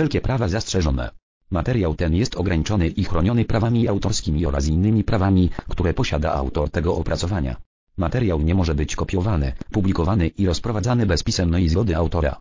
wszelkie prawa zastrzeżone. Materiał ten jest ograniczony i chroniony prawami autorskimi oraz innymi prawami, które posiada autor tego opracowania. Materiał nie może być kopiowany, publikowany i rozprowadzany bez pisemnej zgody autora.